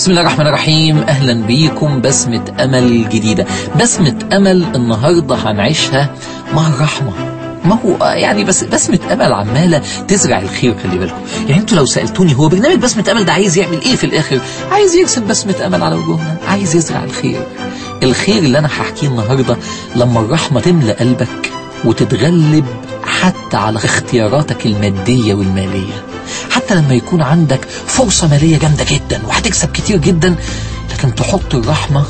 بسم الله الرحمن الرحيم. أهلا بيكم بسمة أمل جديدة. بسمة أمل النهاردة هنعيشها مع الرحمة. ما هو يعني بس بسمة أمل عمالة تزرع الخير خلي بالكم. يعني أنتوا لو سألتوني هو برنامج بسمة أمل ده عايز يعمل إيه في الآخر؟ عايز يرسم بسمة أمل على وجوهنا. عايز يزرع الخير. الخير اللي أنا هحكيه النهاردة لما الرحمة تملى قلبك وتتغلب حتى على اختياراتك المادية والمالية. حتى لما يكون عندك فرصة مالية جامدة جدا وهتكسب كتير جدا لكن تحط الرحمة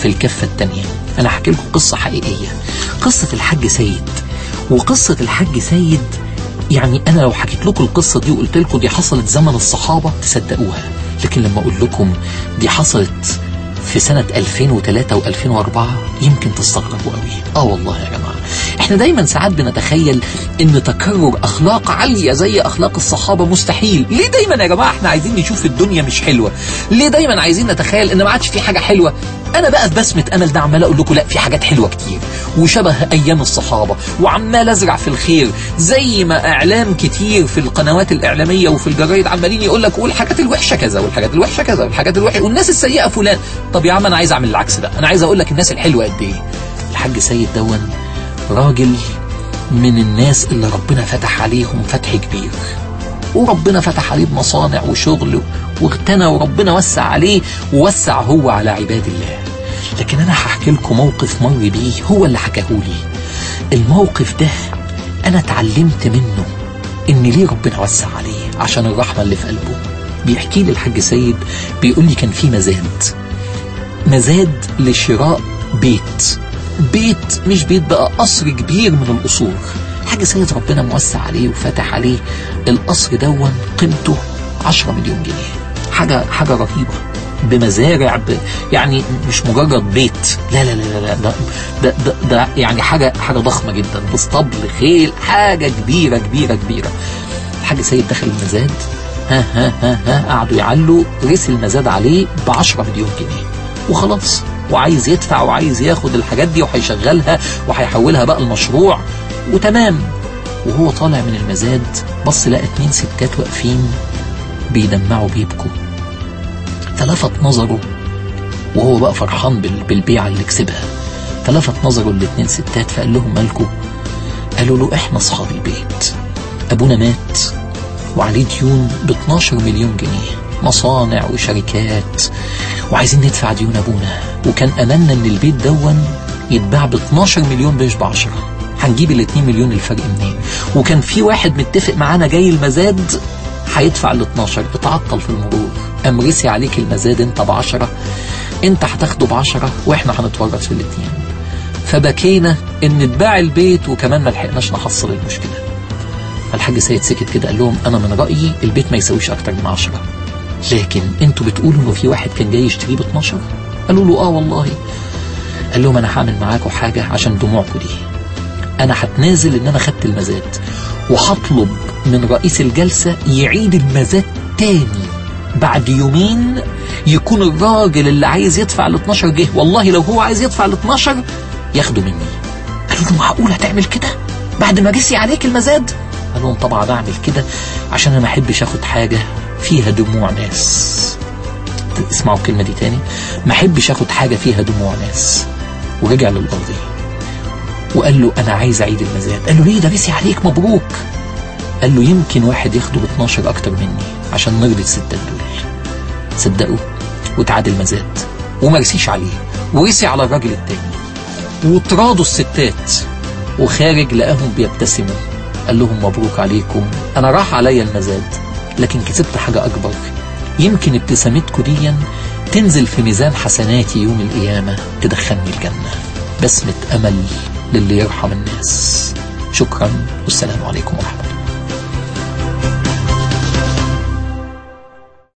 في الكفة التانية. أنا هحكي لكم قصة حقيقية. قصة الحاج سيد. وقصة الحاج سيد يعني أنا لو حكيت لكم القصة دي وقلت لكم دي حصلت زمن الصحابة تصدقوها لكن لما أقول لكم دي حصلت في سنة 2003 و2004 يمكن تستغربوا قوي آه والله يا جماعة. إحنا دايما ساعات بنتخيل إن تكرر أخلاق عالية زي أخلاق الصحابة مستحيل. ليه دايما يا جماعة إحنا عايزين نشوف الدنيا مش حلوة؟ ليه دايما عايزين نتخيل إن ما عادش في حاجة حلوة؟ أنا بقى في بسمة امل ده عمال أقول لكم لا في حاجات حلوة كتير. وشبه أيام الصحابة وعمال أزرع في الخير. زي ما إعلام كتير في القنوات الإعلامية وفي الجرايد عمالين يقول لك والحاجات الوحشة كذا والحاجات الوحشة كذا والحاجات الوحشة. والناس السيئة فلان. طب يا عم أنا عايز أعمل العكس ده. أنا عايز أقول لك الناس الحلوة قد إيه؟ الحاج سيد دون راجل من الناس اللي ربنا فتح عليهم فتح كبير. وربنا فتح عليه بمصانع وشغل واغتنى وربنا وسع عليه ووسع هو على عباد الله. لكن أنا هحكي لكم موقف مر بيه هو اللي حكاهولي الموقف ده أنا اتعلمت منه إن ليه ربنا وسع عليه عشان الرحمة اللي في قلبه. بيحكي لي الحاج سيد بيقول لي كان في مزاد. مزاد لشراء بيت. بيت مش بيت بقى قصر كبير من القصور. الحاج سيد ربنا موسع عليه وفتح عليه. القصر دون قيمته 10 مليون جنيه. حاجة حاجة رهيبة. بمزارع ب... يعني مش مجرد بيت. لا لا لا لا ده ده, ده, ده يعني حاجة حاجة ضخمة جدا. باسطبل خيل حاجة كبيرة كبيرة كبيرة. الحاج سيد دخل المزاد. ها ها ها ها قعدوا يعلوا. رسي المزاد عليه ب 10 مليون جنيه. وخلاص. وعايز يدفع وعايز ياخد الحاجات دي وهيشغلها وهيحولها بقى المشروع. وتمام. وهو طالع من المزاد بص لقى اتنين ستات واقفين بيدمعوا بيبكوا. فلفت نظره وهو بقى فرحان بالبيعة اللي كسبها. فلفت نظره الاتنين ستات فقال لهم مالكوا قالوا له إحنا أصحاب البيت. أبونا مات وعليه ديون ب 12 مليون جنيه. مصانع وشركات. وعايزين ندفع ديون أبونا. وكان أملنا إن البيت دون يتباع ب 12 مليون مش ب 10 هنجيب ال 2 مليون الفرق منين؟ وكان في واحد متفق معانا جاي المزاد هيدفع ال 12 اتعطل في المرور قام رسي عليك المزاد انت ب 10 انت هتاخده ب 10 وإحنا هنتورط في الاثنين فبكينا إن اتباع البيت وكمان ما لحقناش نحصل المشكلة. فالحاج سيد سكت كده قال لهم أنا من رأيي البيت ما يساويش أكتر من 10 لكن أنتوا بتقولوا إنه في واحد كان جاي يشتريه ب 12 قالوا له آه والله. قال لهم أنا هعمل معاكم حاجة عشان دموعكم دي. أنا هتنازل إن أنا خدت المزاد وهطلب من رئيس الجلسة يعيد المزاد تاني. بعد يومين يكون الراجل اللي عايز يدفع ال 12 جه والله لو هو عايز يدفع ال 12 ياخده مني. قالوا له معقول هتعمل كده؟ بعد ما رسي عليك المزاد؟ قال لهم طبعا اعمل كده عشان أنا ما أحبش آخد حاجة. فيها دموع ناس. اسمعوا الكلمة دي تاني. ما أحبش آخد حاجة فيها دموع ناس. ورجع للقاضي. وقال له أنا عايز أعيد المزاد. قال له ليه؟ ده رسي عليك مبروك. قال له يمكن واحد ياخده ب 12 أكتر مني عشان نرضي الستات دول. صدقوا؟ وتعادل المزاد. وما رسيش عليه. ورسي على الراجل التاني. وطرادوا الستات. وخارج لقاهم بيبتسموا. قال لهم مبروك عليكم. أنا راح عليا المزاد. لكن كسبت حاجة أكبر. يمكن ابتسامتكم دي تنزل في ميزان حسناتي يوم القيامة تدخلني الجنة. بسمة أمل للي يرحم الناس. شكرا والسلام عليكم ورحمة الله.